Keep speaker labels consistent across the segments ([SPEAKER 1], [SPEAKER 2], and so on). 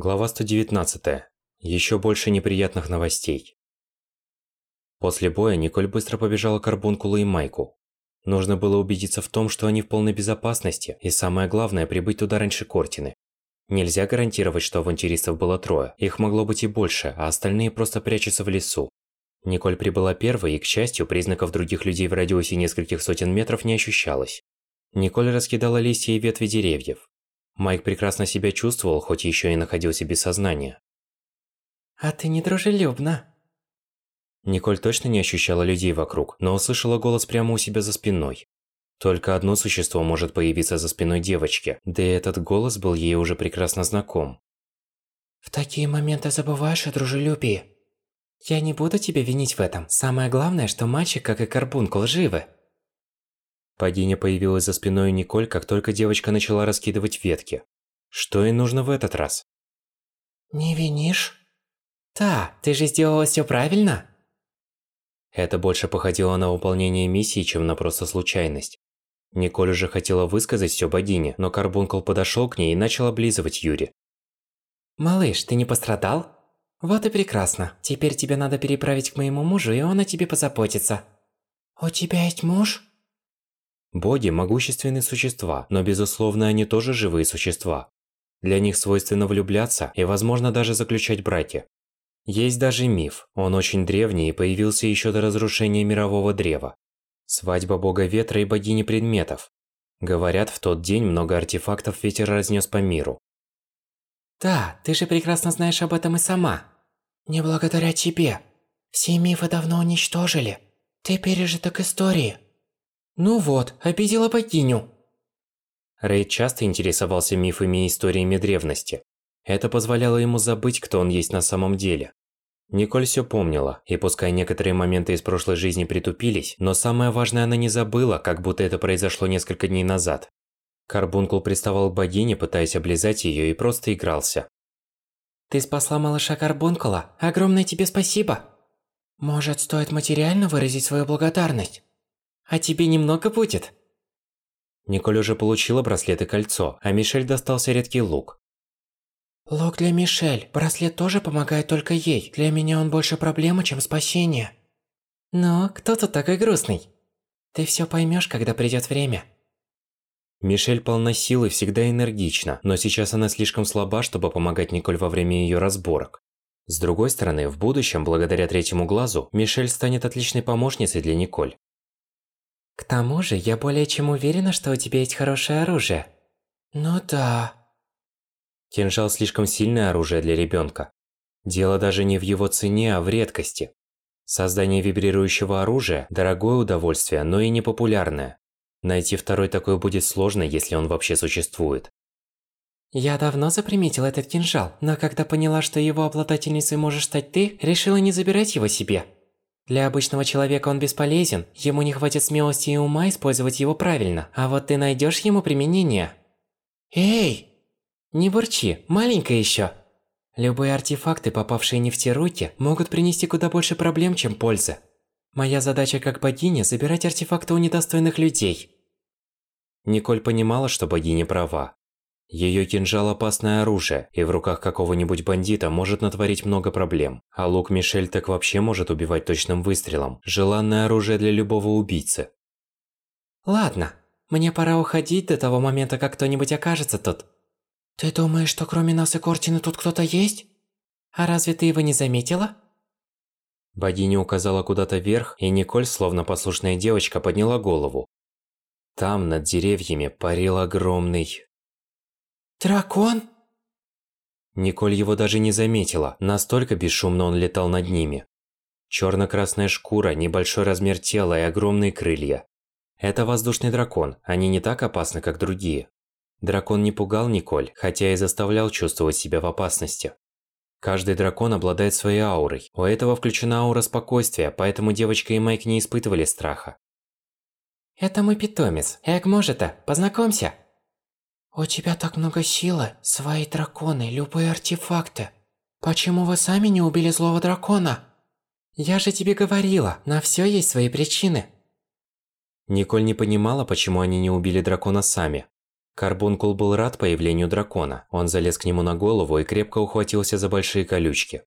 [SPEAKER 1] Глава 119. Еще больше неприятных новостей. После боя Николь быстро побежала к Арбункулу и Майку. Нужно было убедиться в том, что они в полной безопасности, и самое главное – прибыть туда раньше Кортины. Нельзя гарантировать, что авантюристов было трое, их могло быть и больше, а остальные просто прячутся в лесу. Николь прибыла первой, и, к счастью, признаков других людей в радиусе нескольких сотен метров не ощущалось. Николь раскидала листья и ветви деревьев. Майк прекрасно себя чувствовал, хоть еще и находился без сознания.
[SPEAKER 2] «А ты недружелюбна».
[SPEAKER 1] Николь точно не ощущала людей вокруг, но услышала голос прямо у себя за спиной. Только одно существо может появиться за спиной девочки, да и этот голос был ей уже прекрасно знаком.
[SPEAKER 2] «В такие моменты забываешь о дружелюбии. Я не буду тебя винить в этом. Самое главное, что мальчик, как и Карбункул, живы».
[SPEAKER 1] Падение появилось за спиной Николь, как только девочка начала раскидывать ветки. Что ей нужно в этот раз?
[SPEAKER 2] «Не винишь?» «Да, ты же сделала все правильно!»
[SPEAKER 1] Это больше походило на выполнение миссии, чем на просто случайность. Николь уже хотела высказать все богине, но Карбункл подошел к ней и начал облизывать Юри.
[SPEAKER 2] «Малыш, ты не пострадал? Вот и прекрасно. Теперь тебе надо переправить к моему мужу, и он о тебе позаботится». «У тебя есть муж?»
[SPEAKER 1] Боги – могущественные существа, но безусловно они тоже живые существа. Для них свойственно влюбляться и, возможно, даже заключать браки. Есть даже миф, он очень древний и появился еще до разрушения мирового древа. Свадьба бога ветра и богини предметов. Говорят, в тот день много артефактов ветер разнес по миру.
[SPEAKER 2] Да, ты же прекрасно знаешь об этом и сама. Не благодаря тебе. Все мифы давно уничтожили. Ты пережиток истории. Ну вот, обидела богиню.
[SPEAKER 1] Рейд часто интересовался мифами и историями древности. Это позволяло ему забыть, кто он есть на самом деле. Николь все помнила, и пускай некоторые моменты из прошлой жизни притупились, но самое важное она не забыла, как будто это произошло несколько дней назад. Карбункул приставал к богине, пытаясь облизать ее, и просто игрался.
[SPEAKER 2] «Ты спасла малыша Карбункула. Огромное тебе спасибо!» «Может, стоит материально выразить свою благодарность?» А тебе немного будет?
[SPEAKER 1] Николь уже получила браслет и кольцо, а Мишель достался редкий лук.
[SPEAKER 2] Лук для Мишель. Браслет тоже помогает только ей. Для меня он больше проблема, чем спасение. Но кто тут такой грустный? Ты всё поймёшь, когда придёт время.
[SPEAKER 1] Мишель полна силы, всегда энергична, но сейчас она слишком слаба, чтобы помогать Николь во время её разборок. С другой стороны, в будущем, благодаря третьему глазу, Мишель станет отличной помощницей для Николь.
[SPEAKER 2] К тому же, я более чем уверена, что у тебя есть хорошее оружие. Ну да.
[SPEAKER 1] Кинжал слишком сильное оружие для ребенка. Дело даже не в его цене, а в редкости. Создание вибрирующего оружия – дорогое удовольствие, но и непопулярное. Найти второй такой будет сложно, если он вообще существует.
[SPEAKER 2] Я давно заприметила этот кинжал, но когда поняла, что его обладательницей можешь стать ты, решила не забирать его себе. Для обычного человека он бесполезен, ему не хватит смелости и ума использовать его правильно, а вот ты найдешь ему применение. Эй! Не бурчи, маленькая еще. Любые артефакты, попавшие не в те руки, могут принести куда больше проблем, чем пользы. Моя задача как богиня – забирать артефакты у недостойных людей.
[SPEAKER 1] Николь понимала, что богиня права. Ее кинжал – опасное оружие, и в руках какого-нибудь бандита может натворить много проблем. А лук Мишель так вообще может убивать точным выстрелом. Желанное оружие для любого убийцы.
[SPEAKER 2] Ладно, мне пора уходить до того момента, как кто-нибудь окажется тут. Ты думаешь, что кроме нас и Кортины тут кто-то есть? А разве ты его не заметила?
[SPEAKER 1] Богиня указала куда-то вверх, и Николь, словно послушная девочка, подняла голову. Там, над деревьями, парил огромный...
[SPEAKER 2] «Дракон?»
[SPEAKER 1] Николь его даже не заметила, настолько бесшумно он летал над ними. Чёрно-красная шкура, небольшой размер тела и огромные крылья. Это воздушный дракон, они не так опасны, как другие. Дракон не пугал Николь, хотя и заставлял чувствовать себя в опасности. Каждый дракон обладает своей аурой. У этого включена аура спокойствия, поэтому девочка и Майк не испытывали страха.
[SPEAKER 2] «Это мой питомец, Эгможета, познакомься!» «У тебя так много силы, свои драконы, любые артефакты. Почему вы сами не убили злого дракона?» «Я же тебе говорила, на всё есть свои причины».
[SPEAKER 1] Николь не понимала, почему они не убили дракона сами. Карбункул был рад появлению дракона. Он залез к нему на голову и крепко ухватился за большие колючки.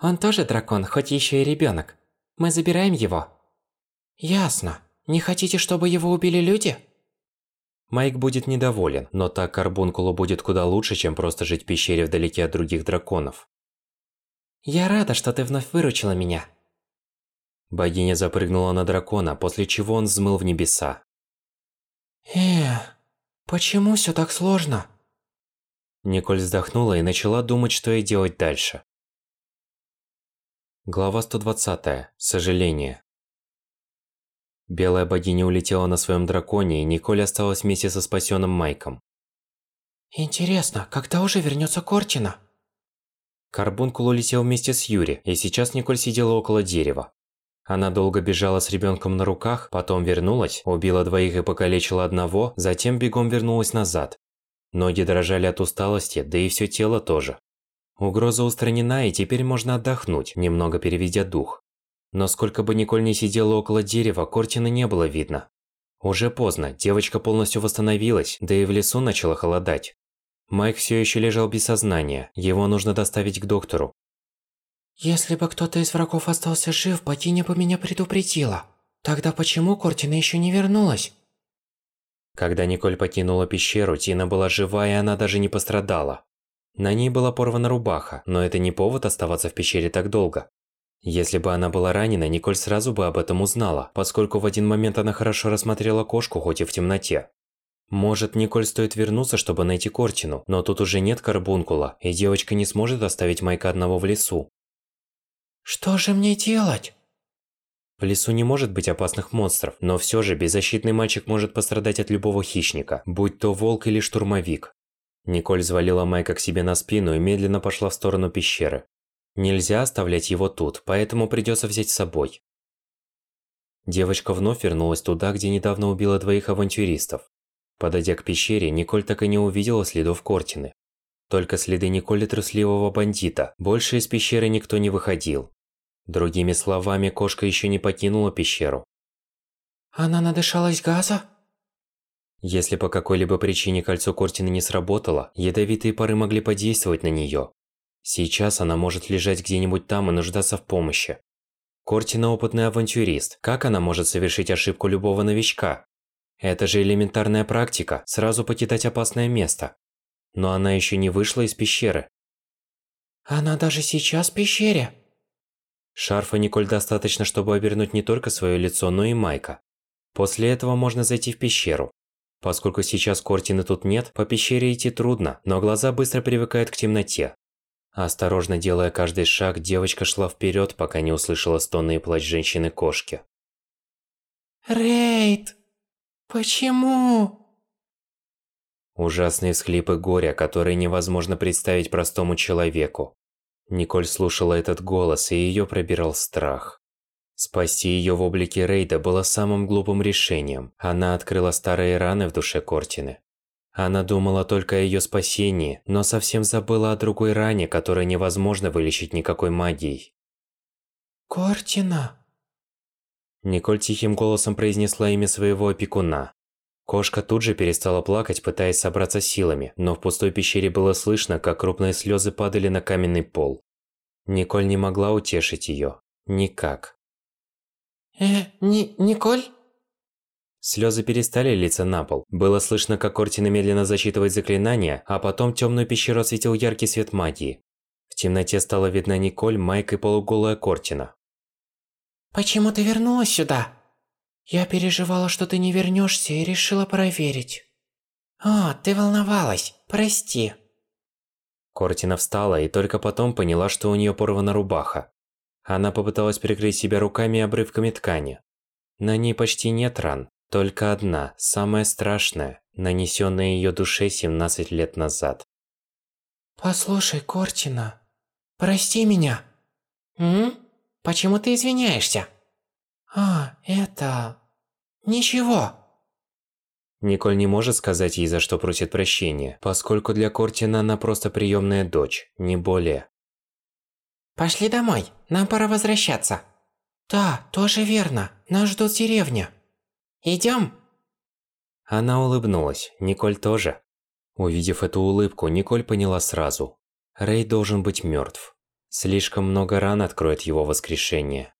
[SPEAKER 2] Он тоже дракон, хоть еще и ребенок. Мы забираем его. Ясно. Не хотите, чтобы его убили люди?
[SPEAKER 1] Майк будет недоволен, но так Карбункулу будет куда лучше, чем просто жить в пещере вдалеке от других драконов.
[SPEAKER 2] Я рада, что ты вновь выручила меня.
[SPEAKER 1] Богиня запрыгнула на дракона, после чего он взмыл в небеса.
[SPEAKER 2] Эх... Почему все так сложно?
[SPEAKER 1] Николь вздохнула и начала думать, что ей делать дальше. Глава 120. Сожаление. Белая богиня улетела на своем драконе, и Николь осталась вместе со спасенным Майком.
[SPEAKER 2] Интересно, когда уже вернется Кортина?
[SPEAKER 1] Карбункул улетел вместе с Юри, и сейчас Николь сидела около дерева. Она долго бежала с ребенком на руках, потом вернулась, убила двоих и покалечила одного, затем бегом вернулась назад. Ноги дрожали от усталости, да и все тело тоже. Угроза устранена, и теперь можно отдохнуть, немного переведя дух. Но сколько бы Николь не сидела около дерева, Кортина не было видно. Уже поздно, девочка полностью восстановилась, да и в лесу начало холодать. Майк все еще лежал без сознания, его нужно доставить к доктору.
[SPEAKER 2] Если бы кто-то из врагов остался жив, богиня бы меня предупредила. Тогда почему Кортина еще не вернулась?
[SPEAKER 1] Когда Николь покинула пещеру, Тина была жива и она даже не пострадала. На ней была порвана рубаха, но это не повод оставаться в пещере так долго. Если бы она была ранена, Николь сразу бы об этом узнала, поскольку в один момент она хорошо рассмотрела кошку, хоть и в темноте. Может, Николь стоит вернуться, чтобы найти Кортину, но тут уже нет карбункула, и девочка не сможет оставить Майка одного в лесу.
[SPEAKER 2] Что же мне делать?
[SPEAKER 1] В лесу не может быть опасных монстров, но все же беззащитный мальчик может пострадать от любого хищника, будь то волк или штурмовик. Николь взвалила Майка к себе на спину и медленно пошла в сторону пещеры. Нельзя оставлять его тут, поэтому придется взять с собой. Девочка вновь вернулась туда, где недавно убила двоих авантюристов. Подойдя к пещере, Николь так и не увидела следов Кортины. Только следы Николи трусливого бандита. Больше из пещеры никто не выходил. Другими словами, кошка еще не покинула пещеру.
[SPEAKER 2] Она надышалась газа?
[SPEAKER 1] Если по какой-либо причине кольцо Кортины не сработало, ядовитые пары могли подействовать на нее. Сейчас она может лежать где-нибудь там и нуждаться в помощи. Кортина опытный авантюрист. Как она может совершить ошибку любого новичка? Это же элементарная практика, сразу покидать опасное место но она еще не вышла из пещеры.
[SPEAKER 2] Она даже сейчас в пещере?
[SPEAKER 1] Шарфа Николь достаточно, чтобы обернуть не только свое лицо, но и Майка. После этого можно зайти в пещеру. Поскольку сейчас Кортины тут нет, по пещере идти трудно, но глаза быстро привыкают к темноте. Осторожно делая каждый шаг, девочка шла вперед, пока не услышала стоны и плач женщины-кошки.
[SPEAKER 2] Рейд! Почему?
[SPEAKER 1] Ужасные всхлипы горя, которые невозможно представить простому человеку. Николь слушала этот голос, и ее пробирал страх. Спасти ее в облике Рейда было самым глупым решением. Она открыла старые раны в душе Кортины. Она думала только о ее спасении, но совсем забыла о другой ране, которую невозможно вылечить никакой магией.
[SPEAKER 2] «Кортина!»
[SPEAKER 1] Николь тихим голосом произнесла имя своего опекуна. Кошка тут же перестала плакать, пытаясь собраться силами, но в пустой пещере было слышно, как крупные слезы падали на каменный пол. Николь не могла утешить ее. Никак.
[SPEAKER 2] «Э, Ни Николь?»
[SPEAKER 1] Слезы перестали литься на пол. Было слышно, как Кортина медленно зачитывает заклинания, а потом темную пещеру осветил яркий свет магии. В темноте стала видна Николь, Майк и полуголая Кортина.
[SPEAKER 2] «Почему ты вернулась сюда?» Я переживала, что ты не вернешься и решила проверить. О, ты волновалась. Прости.
[SPEAKER 1] Кортина встала и только потом поняла, что у нее порвана рубаха. Она попыталась прикрыть себя руками и обрывками ткани. На ней почти нет ран, только одна, самая страшная, нанесенная ее душе 17 лет назад.
[SPEAKER 2] Послушай, Кортина, прости меня. М? Почему ты извиняешься? А, это... Ничего.
[SPEAKER 1] Николь не может сказать ей, за что просит прощения, поскольку для Кортина она просто приемная дочь, не более.
[SPEAKER 2] Пошли домой, нам пора возвращаться. Да, тоже верно, нас ждут деревня. Идем.
[SPEAKER 1] Она улыбнулась, Николь тоже. Увидев эту улыбку, Николь поняла сразу. Рэй должен быть мертв. Слишком много ран откроет его воскрешение.